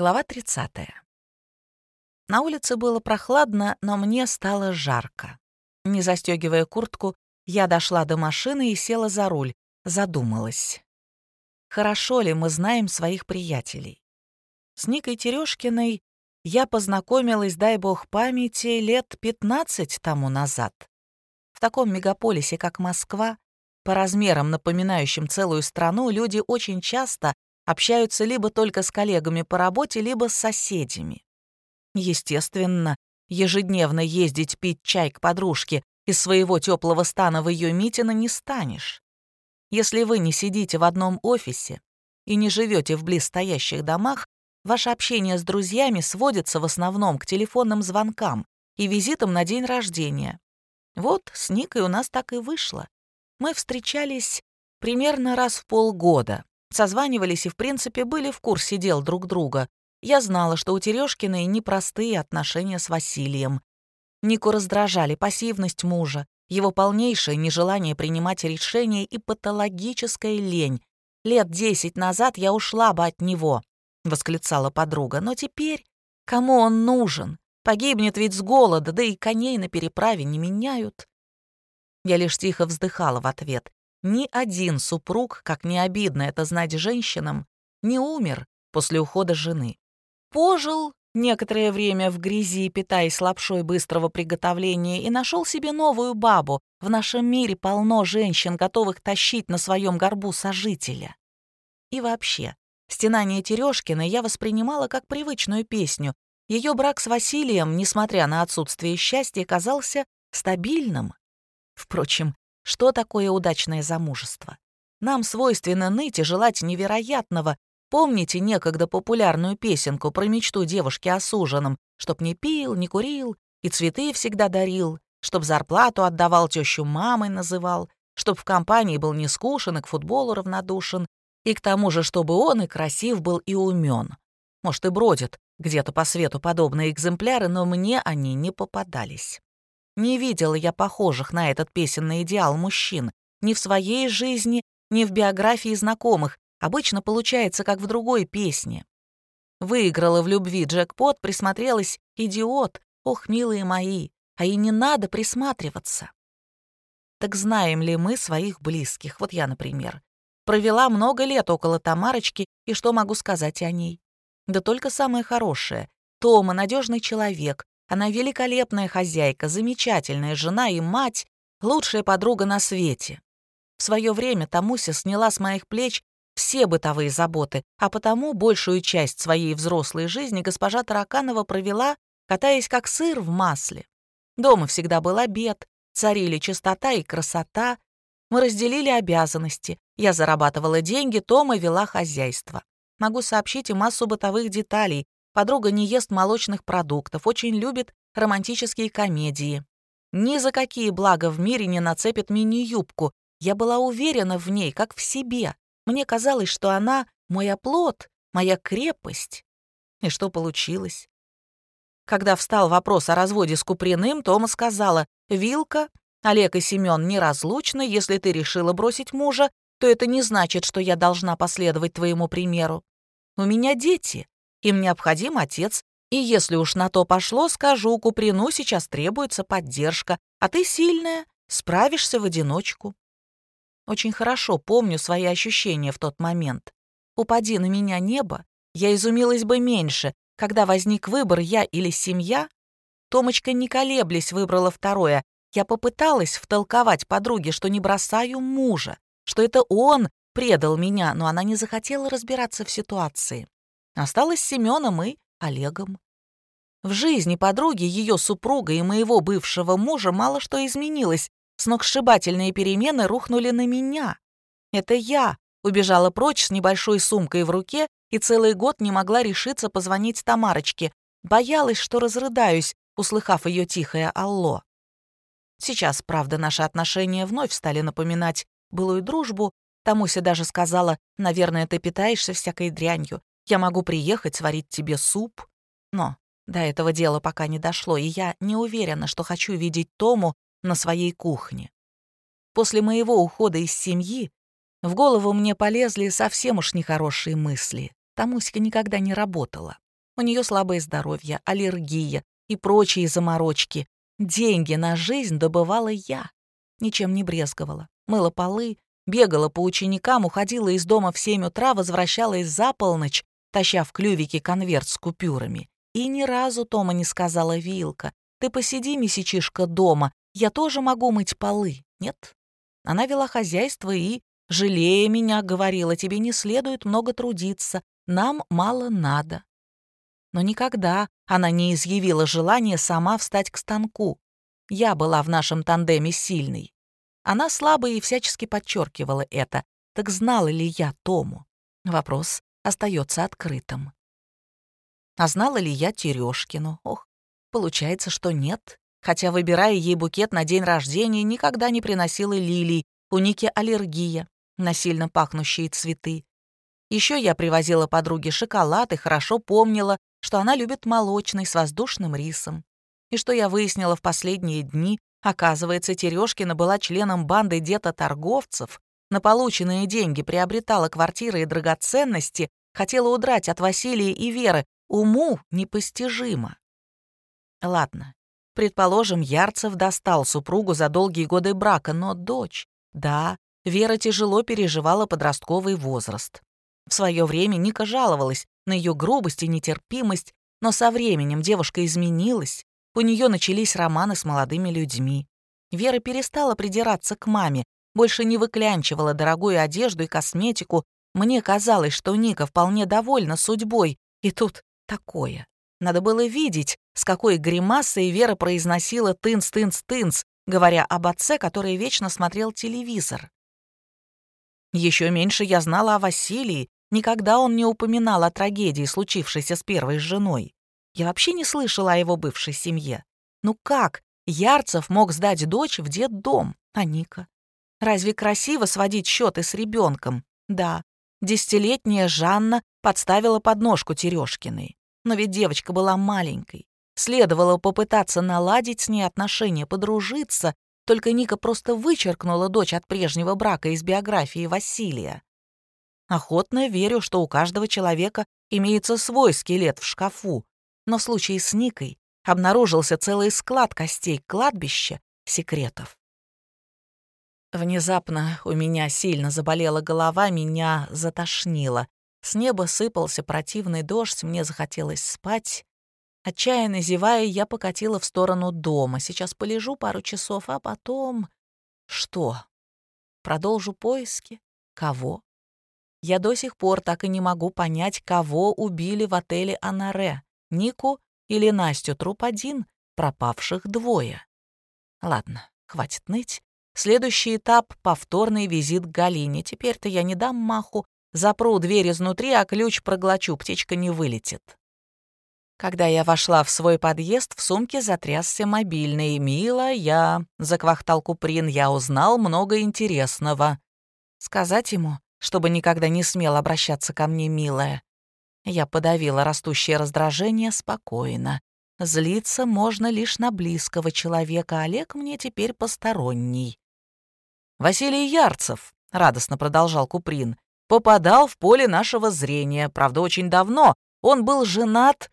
Глава 30. На улице было прохладно, но мне стало жарко. Не застегивая куртку, я дошла до машины и села за руль, задумалась. Хорошо ли мы знаем своих приятелей? С Никой Терешкиной я познакомилась, дай бог памяти, лет 15 тому назад. В таком мегаполисе, как Москва, по размерам напоминающим целую страну, люди очень часто общаются либо только с коллегами по работе, либо с соседями. Естественно, ежедневно ездить пить чай к подружке из своего теплого стана в ее Митина не станешь. Если вы не сидите в одном офисе и не живете в близстоящих домах, ваше общение с друзьями сводится в основном к телефонным звонкам и визитам на день рождения. Вот с Никой у нас так и вышло. Мы встречались примерно раз в полгода, созванивались и, в принципе, были в курсе дел друг друга. Я знала, что у Терешкиной непростые отношения с Василием. Нику раздражали пассивность мужа, его полнейшее нежелание принимать решения и патологическая лень. «Лет десять назад я ушла бы от него», — восклицала подруга. «Но теперь кому он нужен? Погибнет ведь с голода, да и коней на переправе не меняют». Я лишь тихо вздыхала в ответ. Ни один супруг, как не обидно это знать женщинам, не умер после ухода жены. Пожил некоторое время в грязи, питаясь лапшой быстрого приготовления, и нашел себе новую бабу. В нашем мире полно женщин, готовых тащить на своем горбу сожителя. И вообще, стенание Терешкина я воспринимала как привычную песню. Ее брак с Василием, несмотря на отсутствие счастья, казался стабильным. Впрочем, что такое удачное замужество? Нам свойственно ныть и желать невероятного. Помните некогда популярную песенку про мечту девушки о суженом, чтоб не пил, не курил и цветы всегда дарил, чтоб зарплату отдавал тещу мамой называл, чтоб в компании был не скушен и к футболу равнодушен, и к тому же, чтобы он и красив был и умен. Может, и бродят где-то по свету подобные экземпляры, но мне они не попадались. Не видела я похожих на этот песенный идеал мужчин ни в своей жизни, ни в биографии знакомых. Обычно получается, как в другой песне. Выиграла в любви джекпот, присмотрелась идиот. Ох, милые мои, а и не надо присматриваться. Так знаем ли мы своих близких? Вот я, например. Провела много лет около Тамарочки, и что могу сказать о ней? Да только самое хорошее. Тома — надежный человек, она великолепная хозяйка, замечательная жена и мать, лучшая подруга на свете. В свое время Тамуся сняла с моих плеч все бытовые заботы, а потому большую часть своей взрослой жизни госпожа Тараканова провела, катаясь как сыр в масле. Дома всегда был обед, царили чистота и красота. Мы разделили обязанности. Я зарабатывала деньги, Тома вела хозяйство. Могу сообщить и массу бытовых деталей, Подруга не ест молочных продуктов, очень любит романтические комедии. Ни за какие блага в мире не нацепит мини-юбку. Я была уверена в ней, как в себе. Мне казалось, что она мой оплот, моя крепость. И что получилось? Когда встал вопрос о разводе с Куприным, Тома сказала, «Вилка, Олег и Семен неразлучны, если ты решила бросить мужа, то это не значит, что я должна последовать твоему примеру. У меня дети, им необходим отец, и если уж на то пошло, скажу, Куприну сейчас требуется поддержка, а ты сильная, справишься в одиночку. Очень хорошо помню свои ощущения в тот момент. Упади на меня небо, я изумилась бы меньше, когда возник выбор я или семья. Томочка, не колеблясь, выбрала второе. Я попыталась втолковать подруге, что не бросаю мужа, что это он предал меня, но она не захотела разбираться в ситуации. Осталось с Семеном и Олегом. В жизни подруги, ее супруга и моего бывшего мужа мало что изменилось. Сногсшибательные перемены рухнули на меня. Это я убежала прочь с небольшой сумкой в руке и целый год не могла решиться позвонить Тамарочке. Боялась, что разрыдаюсь, услыхав ее тихое «Алло». Сейчас, правда, наши отношения вновь стали напоминать былую дружбу. Тамуся даже сказала, наверное, ты питаешься всякой дрянью. Я могу приехать, сварить тебе суп. Но до этого дела пока не дошло, и я не уверена, что хочу видеть Тому на своей кухне. После моего ухода из семьи в голову мне полезли совсем уж нехорошие мысли. Тамуська никогда не работала. У нее слабое здоровье, аллергия и прочие заморочки. Деньги на жизнь добывала я. Ничем не брезговала. Мыла полы, бегала по ученикам, уходила из дома в семь утра, возвращалась за полночь, таща в клювике конверт с купюрами. И ни разу Тома не сказала Вилка, «Ты посиди, месячишка, дома, я тоже могу мыть полы». Нет. Она вела хозяйство и, жалея меня, говорила, «Тебе не следует много трудиться, нам мало надо». Но никогда она не изъявила желания сама встать к станку. Я была в нашем тандеме сильной. Она слабо и всячески подчеркивала это. Так знала ли я Тому? Вопрос остается открытым. А знала ли я Терешкину? Ох, получается, что нет. Хотя, выбирая ей букет на день рождения, никогда не приносила лилий. У Ники аллергия на сильно пахнущие цветы. Еще я привозила подруге шоколад и хорошо помнила, что она любит молочный с воздушным рисом. И что я выяснила в последние дни, оказывается, Терешкина была членом банды торговцев, на полученные деньги приобретала квартиры и драгоценности, хотела удрать от Василия и Веры, уму непостижимо. Ладно, предположим, Ярцев достал супругу за долгие годы брака, но дочь, да, Вера тяжело переживала подростковый возраст. В свое время Ника жаловалась на ее грубость и нетерпимость, но со временем девушка изменилась, у нее начались романы с молодыми людьми. Вера перестала придираться к маме, больше не выклянчивала дорогую одежду и косметику. Мне казалось, что Ника вполне довольна судьбой, и тут такое. Надо было видеть, с какой гримасой Вера произносила «тынц-тынц-тынц», говоря об отце, который вечно смотрел телевизор. Еще меньше я знала о Василии, никогда он не упоминал о трагедии, случившейся с первой женой. Я вообще не слышала о его бывшей семье. Ну как Ярцев мог сдать дочь в детдом, а Ника? Разве красиво сводить счеты с ребенком? Да, десятилетняя Жанна подставила подножку Терешкиной. Но ведь девочка была маленькой. Следовало попытаться наладить с ней отношения, подружиться, только Ника просто вычеркнула дочь от прежнего брака из биографии Василия. Охотно верю, что у каждого человека имеется свой скелет в шкафу, но в случае с Никой обнаружился целый склад костей кладбища секретов. Внезапно у меня сильно заболела голова, меня затошнило. С неба сыпался противный дождь, мне захотелось спать. Отчаянно зевая, я покатила в сторону дома. Сейчас полежу пару часов, а потом... Что? Продолжу поиски? Кого? Я до сих пор так и не могу понять, кого убили в отеле «Анаре». Нику или Настю труп один, пропавших двое. Ладно, хватит ныть. Следующий этап — повторный визит к Галине. Теперь-то я не дам маху, запру дверь изнутри, а ключ проглочу, птичка не вылетит. Когда я вошла в свой подъезд, в сумке затрясся мобильный. «Мила, я...» — заквахтал Куприн. «Я узнал много интересного». Сказать ему, чтобы никогда не смел обращаться ко мне, милая. Я подавила растущее раздражение спокойно. Злиться можно лишь на близкого человека, Олег мне теперь посторонний. «Василий Ярцев», — радостно продолжал Куприн, «попадал в поле нашего зрения, правда, очень давно. Он был женат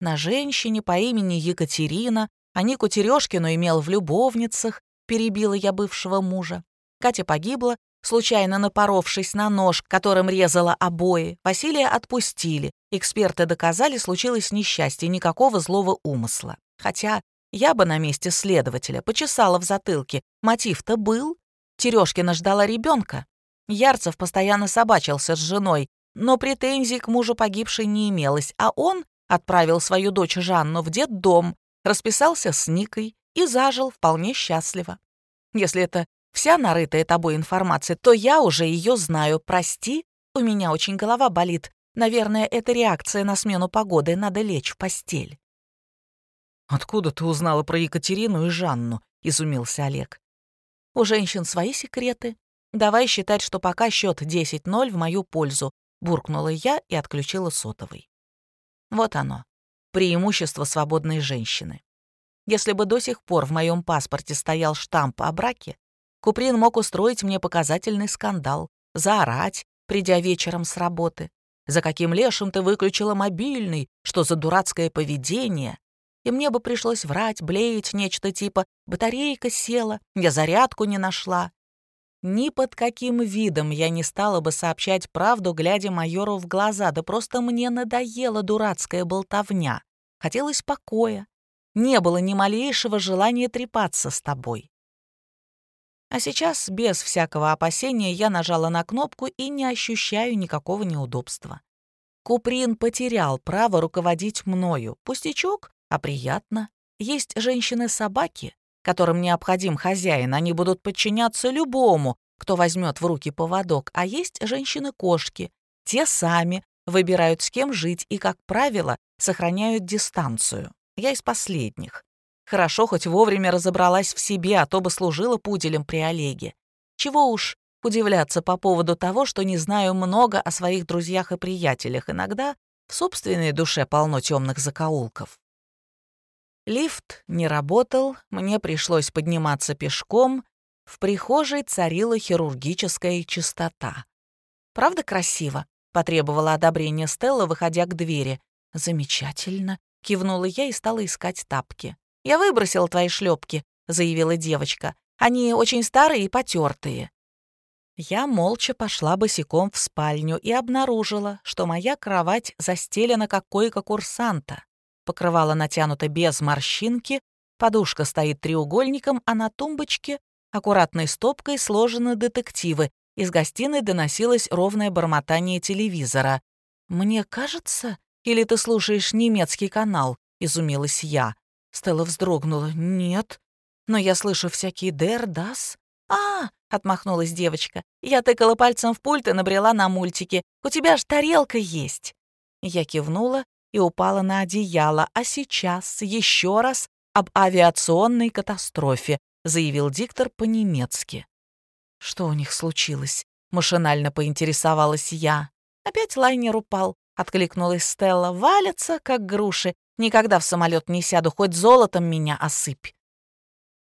на женщине по имени Екатерина, а Нику Терешкину имел в любовницах, перебила я бывшего мужа. Катя погибла, Случайно напоровшись на нож, которым резала обои, Василия отпустили. Эксперты доказали, случилось несчастье, никакого злого умысла. Хотя я бы на месте следователя почесала в затылке. Мотив-то был. Терешкина ждала ребенка. Ярцев постоянно собачился с женой, но претензий к мужу погибшей не имелось, а он отправил свою дочь Жанну в детдом, расписался с Никой и зажил вполне счастливо. Если это вся нарытая тобой информация, то я уже ее знаю. Прости, у меня очень голова болит. Наверное, это реакция на смену погоды, надо лечь в постель». «Откуда ты узнала про Екатерину и Жанну?» — изумился Олег. «У женщин свои секреты. Давай считать, что пока счет 10-0 в мою пользу», — буркнула я и отключила сотовый. Вот оно, преимущество свободной женщины. Если бы до сих пор в моем паспорте стоял штамп о браке, Куприн мог устроить мне показательный скандал, заорать, придя вечером с работы. За каким лешим ты выключила мобильный? Что за дурацкое поведение? И мне бы пришлось врать, блеять нечто типа «батарейка села, я зарядку не нашла». Ни под каким видом я не стала бы сообщать правду, глядя майору в глаза, да просто мне надоела дурацкая болтовня. Хотелось покоя. Не было ни малейшего желания трепаться с тобой. А сейчас, без всякого опасения, я нажала на кнопку и не ощущаю никакого неудобства. Куприн потерял право руководить мною. Пустячок, а приятно. Есть женщины-собаки, которым необходим хозяин, они будут подчиняться любому, кто возьмет в руки поводок, а есть женщины-кошки. Те сами выбирают, с кем жить и, как правило, сохраняют дистанцию. Я из последних. Хорошо, хоть вовремя разобралась в себе, а то бы служила пуделем при Олеге. Чего уж удивляться по поводу того, что не знаю много о своих друзьях и приятелях. Иногда в собственной душе полно темных закоулков. Лифт не работал, мне пришлось подниматься пешком. В прихожей царила хирургическая чистота. «Правда красиво?» — потребовала одобрения Стелла, выходя к двери. «Замечательно», — кивнула я и стала искать тапки. «Я выбросила твои шлепки, заявила девочка. «Они очень старые и потертые. Я молча пошла босиком в спальню и обнаружила, что моя кровать застелена как койка курсанта покрывало натянуто без морщинки, подушка стоит треугольником, а на тумбочке аккуратной стопкой сложены детективы. Из гостиной доносилось ровное бормотание телевизора. «Мне кажется, или ты слушаешь немецкий канал?» — изумилась я. Стелла вздрогнула. «Нет, но я слышу всякие «дер», «дас». «А!» — отмахнулась девочка. «Я тыкала пальцем в пульт и набрела на мультики. У тебя ж тарелка есть!» Я кивнула и упала на одеяло, а сейчас еще раз об авиационной катастрофе, заявил диктор по-немецки. Что у них случилось? Машинально поинтересовалась я. Опять лайнер упал, откликнулась Стелла. Валятся, как груши. Никогда в самолет не сяду, хоть золотом меня осыпь.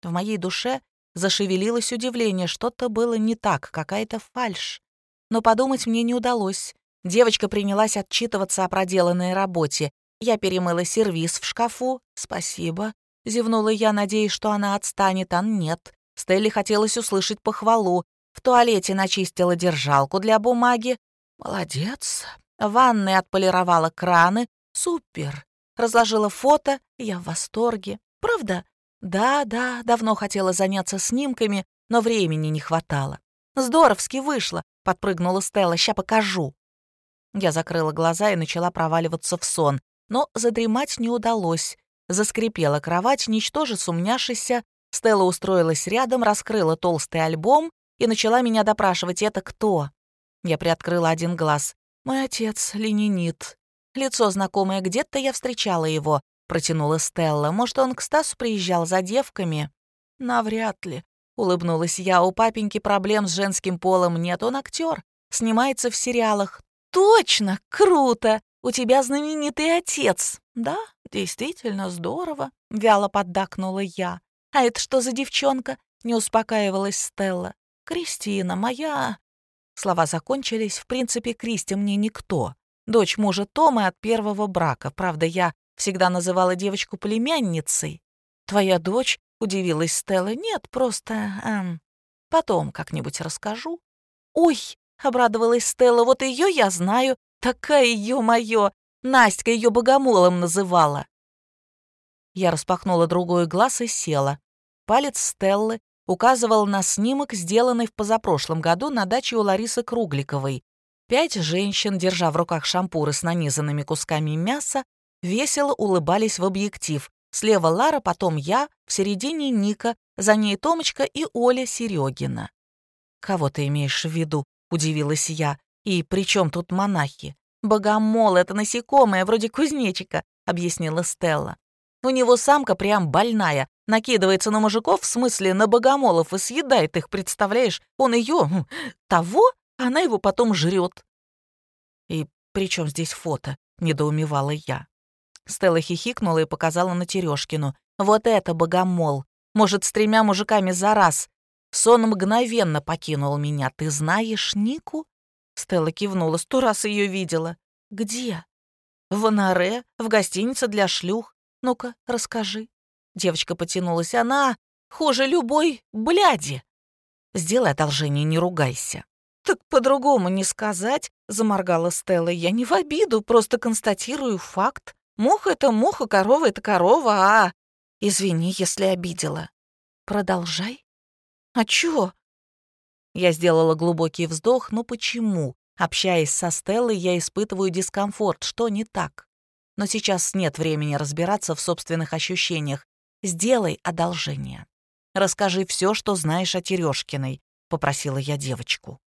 В моей душе зашевелилось удивление, что-то было не так, какая-то фальшь. Но подумать мне не удалось. Девочка принялась отчитываться о проделанной работе. Я перемыла сервиз в шкафу. «Спасибо». Зевнула я, надеясь, что она отстанет, а нет. Стелле хотелось услышать похвалу. В туалете начистила держалку для бумаги. «Молодец». В ванной отполировала краны. «Супер». Разложила фото. Я в восторге. «Правда?» «Да, да, давно хотела заняться снимками, но времени не хватало». «Здоровски вышло», — подпрыгнула Стелла. «Ща покажу». Я закрыла глаза и начала проваливаться в сон, но задремать не удалось. Заскрипела кровать, ничтоже сумняшися. Стелла устроилась рядом, раскрыла толстый альбом и начала меня допрашивать. «Это кто?» Я приоткрыла один глаз. «Мой отец, ленинит». «Лицо знакомое, где-то я встречала его», — протянула Стелла. «Может, он к Стасу приезжал за девками?» «Навряд ли», — улыбнулась я. «У папеньки проблем с женским полом нет, он актер, снимается в сериалах, «Точно! Круто! У тебя знаменитый отец!» «Да, действительно здорово», — вяло поддакнула я. «А это что за девчонка?» — не успокаивалась Стелла. «Кристина, моя...» Слова закончились. В принципе, Кристи мне никто. Дочь мужа Тома от первого брака. Правда, я всегда называла девочку племянницей. «Твоя дочь?» — удивилась Стелла. «Нет, просто... Эм, потом как-нибудь расскажу». «Ой!» — обрадовалась Стелла. «Вот ее я знаю. Такая ее моё Настя ее богомолом называла». Я распахнула другой глаз и села. Палец Стеллы указывал на снимок, сделанный в позапрошлом году на даче у Ларисы Кругликовой. Пять женщин, держа в руках шампуры с нанизанными кусками мяса, весело улыбались в объектив. Слева Лара, потом я, в середине Ника, за ней Томочка и Оля Серегина. «Кого ты имеешь в виду?» Удивилась я. «И при чем тут монахи?» «Богомол — это насекомое, вроде кузнечика», — объяснила Стелла. «У него самка прям больная, накидывается на мужиков, в смысле на богомолов, и съедает их, представляешь? Он ее, хм, того, она его потом жрет». «И при чем здесь фото?» — недоумевала я. Стелла хихикнула и показала на Терешкину. «Вот это богомол! Может, с тремя мужиками за раз. Сон мгновенно покинул меня. Ты знаешь Нику? Стелла кивнула. Сто раз ее видела. Где? В Анаре, в гостинице для шлюх. Ну-ка, расскажи. Девочка потянулась. Она хуже любой бляди. Сделай одолжение, не ругайся. Так по-другому не сказать, заморгала Стелла. Я не в обиду, просто констатирую факт. Муха — это муха, корова — это корова, а... Извини, если обидела. Продолжай. А чё? Я сделала глубокий вздох, но почему? Общаясь со Стеллой, я испытываю дискомфорт. Что не так? Но сейчас нет времени разбираться в собственных ощущениях. Сделай одолжение. Расскажи все, что знаешь о Терешкиной, попросила я девочку.